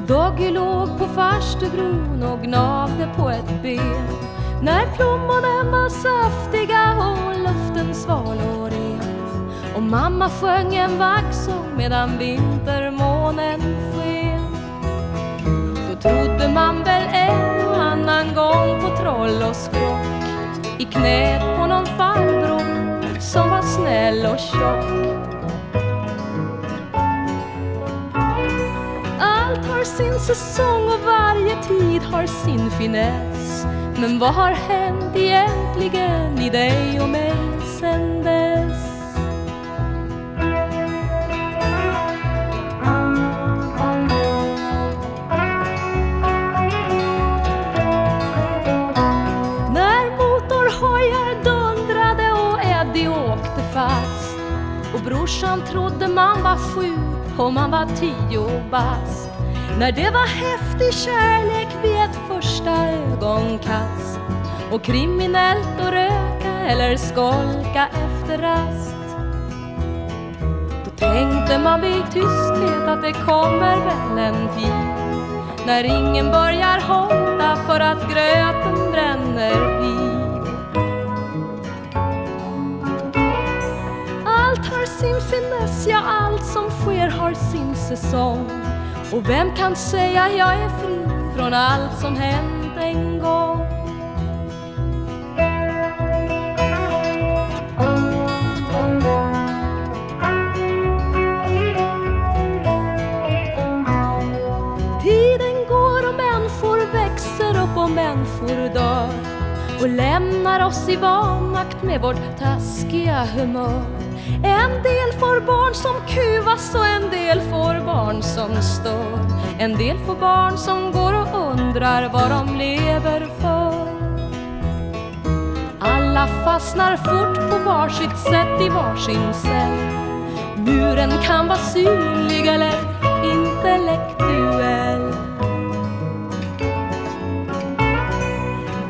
Doggy låg på farstubron och gnagde på ett ben. När plommonen var saftiga och luften sval och ren. Och mamma sjöng en vaxsång medan vintermånen sken. Då trodde man väl en och annan gång på troll och skrock. I knät Allt har sin säsong och varje tid har sin finess. Men vad har hänt egentligen i dig och mig sen dess? När motorhojar dundrade och Eddie åkte fast. Och brorsan trodde man var sju och man var tio bast när det var häftig kärlek vid ett första ögonkast och kriminellt att röka eller skolka efter rast då tänkte man vid tysthet att det kommer väl en tid när ingen börjar hålla för att gröten bränner vid. Allt har sin finess, ja allt som sker har sin säsong. Och vem kan säga jag är fri från allt som hänt en gång? Tiden går och människor växer upp och människor dör och lämnar oss i vanmakt med vårt taskiga humör. En del får barn som kuvas och en del får barn som stör. En del får barn som går och undrar vad de lever för. Alla fastnar fort på varsitt sätt i varsin cell. Muren kan vara synlig eller intellektuell.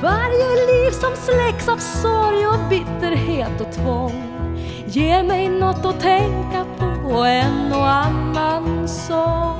Varje liv som släcks av sorg och bitterhet och tvång Ge mig något att tänka på och en och annan sak